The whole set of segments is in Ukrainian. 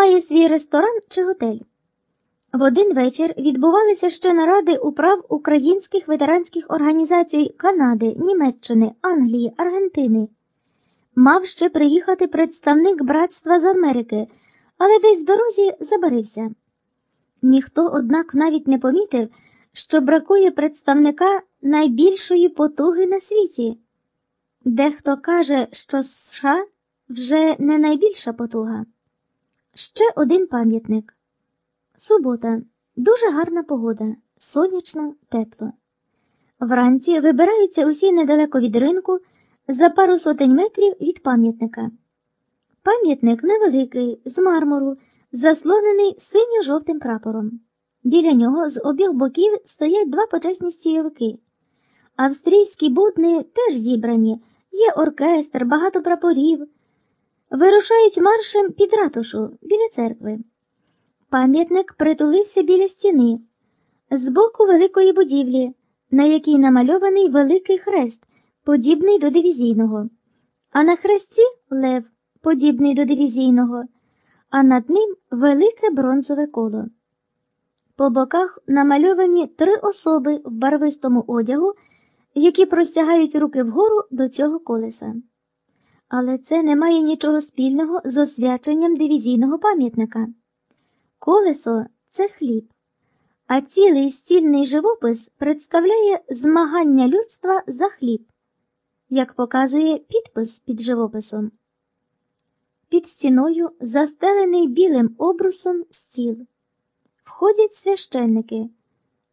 має свій ресторан чи готель. В один вечір відбувалися ще наради управ українських ветеранських організацій Канади, Німеччини, Англії, Аргентини. Мав ще приїхати представник братства з Америки, але десь в дорозі забарився. Ніхто, однак, навіть не помітив, що бракує представника найбільшої потуги на світі. Дехто каже, що США вже не найбільша потуга. Ще один пам'ятник. Субота. Дуже гарна погода, сонячно, тепло. Вранці вибираються усі недалеко від ринку за пару сотень метрів від пам'ятника. Пам'ятник невеликий, з мармуру, заслонений синьо-жовтим прапором. Біля нього з обох боків стоять два почесні стійовики. Австрійські будни теж зібрані, є оркестр, багато прапорів. Вирушають маршем під ратушу біля церкви. Пам'ятник притулився біля стіни, з боку великої будівлі, на якій намальований великий хрест, подібний до дивізійного, а на хресті лев, подібний до дивізійного, а над ним велике бронзове коло. По боках намальовані три особи в барвистому одягу, які простягають руки вгору до цього колеса. Але це не має нічого спільного з освяченням дивізійного пам'ятника. Колесо це хліб, а цілий стільний живопис представляє змагання людства за хліб, як показує підпис під живописом. Під стіною застелений білим обрусом стіл. Входять священники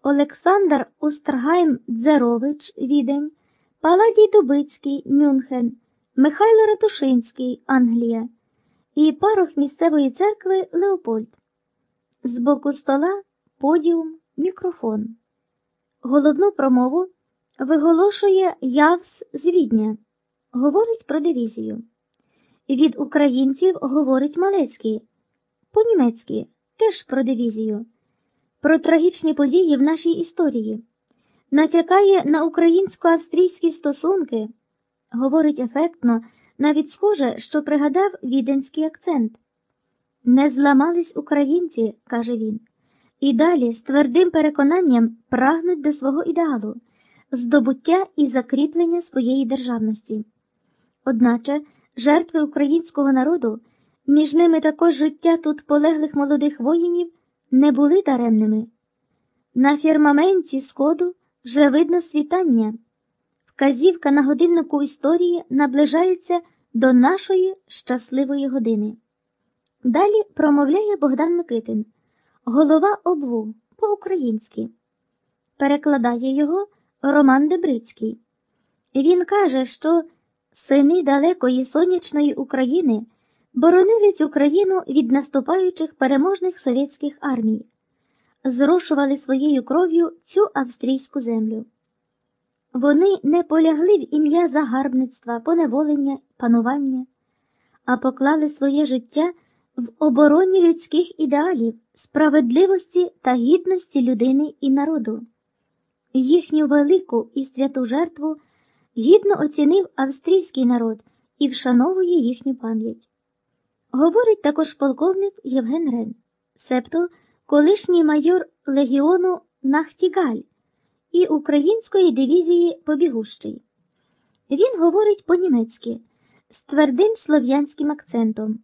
Олександр Остргайм Дзерович Відень, Паладій Дубицький Мюнхен, Михайло Ратушинський Англія і парох місцевої церкви Леопольд. З боку стола подіум, мікрофон. Головну промову виголошує Явс з Відня, говорить про дивізію. Від українців говорить Малецький, по-німецьки теж про дивізію, про трагічні події в нашій історії, натякає на українсько-австрійські стосунки, говорить ефектно, навіть схоже, що пригадав віденський акцент. Не зламались українці, каже він, і далі з твердим переконанням прагнуть до свого ідеалу, здобуття і закріплення своєї державності. Одначе жертви українського народу, між ними також життя тут полеглих молодих воїнів, не були даремними. На фірмаменті сходу вже видно світання. Вказівка на годиннику історії наближається до нашої щасливої години. Далі промовляє Богдан Микитин, голова обву по-українськи. Перекладає його Роман Дебрицький. Він каже, що сини далекої сонячної України боронили цю країну від наступаючих переможних совєтських армій, зрошували своєю кров'ю цю австрійську землю. Вони не полягли в ім'я загарбництва, поневолення, панування, а поклали своє життя в обороні людських ідеалів, справедливості та гідності людини і народу. Їхню велику і святу жертву гідно оцінив австрійський народ і вшановує їхню пам'ять. Говорить також полковник Євген Рен, себто колишній майор легіону Нахтігаль і української дивізії Побігущий. Він говорить по-німецьки з твердим слов'янським акцентом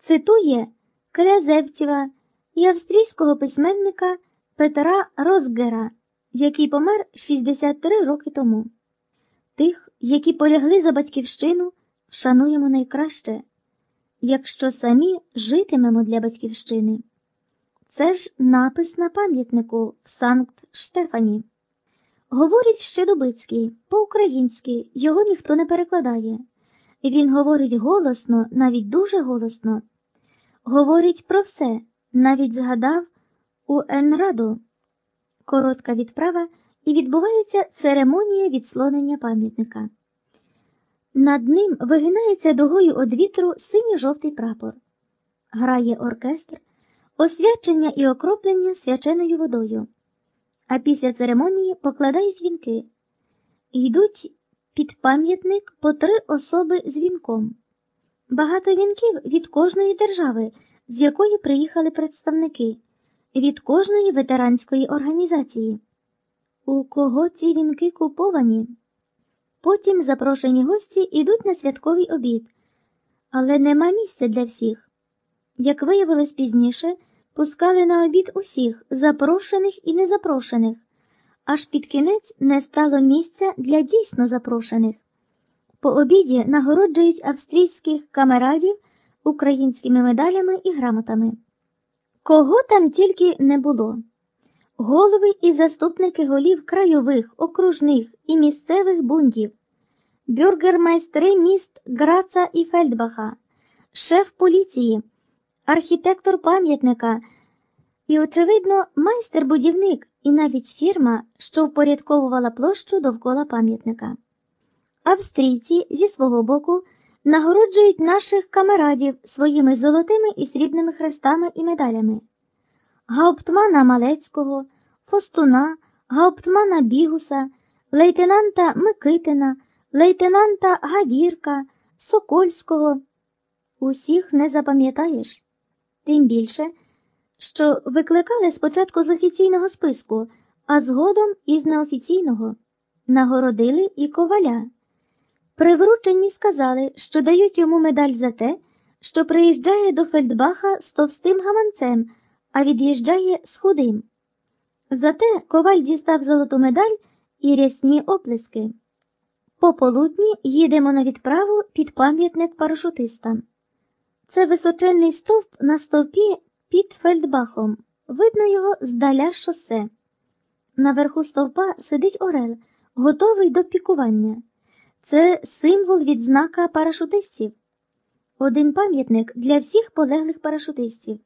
цитує Клязевцєва і австрійського письменника Петра Розгера, який помер 63 роки тому. Тих, які полягли за батьківщину, вшануємо найкраще, якщо самі житимемо для батьківщини. Це ж напис на пам'ятнику в Санкт Штефані. Говорить ще Дубицький, по-українськи його ніхто не перекладає. Він говорить голосно, навіть дуже голосно. Говорить про все, навіть згадав у Енраду. Коротка відправа і відбувається церемонія відслонення пам'ятника. Над ним вигинається дугою од вітру синьо-жовтий прапор. Грає оркестр, освячення і окроплення свяченою водою. А після церемонії покладають вінки. Йдуть під пам'ятник по три особи з вінком. Багато вінків від кожної держави з якої приїхали представники від кожної ветеранської організації. У кого ці вінки куповані? Потім запрошені гості йдуть на святковий обід, але нема місця для всіх. Як виявилось пізніше, пускали на обід усіх, запрошених і незапрошених, аж під кінець не стало місця для дійсно запрошених. По обіді нагороджують австрійських камерадів українськими медалями і грамотами. Кого там тільки не було. Голови і заступники голів крайових, окружних і місцевих бундів, бюргермайстри міст Граца і Фельдбаха, шеф поліції, архітектор пам'ятника і, очевидно, майстер-будівник і навіть фірма, що впорядковувала площу довкола пам'ятника. Австрійці зі свого боку нагороджують наших камерадів своїми золотими і срібними хрестами і медалями. Гауптмана Малецького, Фостуна, гауптмана Бігуса, лейтенанта Микитина, лейтенанта Гавірка, Сокольського. Усіх не запам'ятаєш. Тим більше, що викликали спочатку з офіційного списку, а згодом із неофіційного. Нагородили і коваля. При врученні сказали, що дають йому медаль за те, що приїжджає до Фельдбаха з товстим гаманцем, а від'їжджає з худим. Зате коваль дістав золоту медаль і рясні оплески. Пополудні їдемо на відправу під пам'ятник парашутистам. Це височенний стовп на стовпі під Фельдбахом. Видно його здаля шосе. Наверху стовпа сидить Орел, готовий до пікування. Це символ відзнака парашутистів. Один пам'ятник для всіх полеглих парашутистів.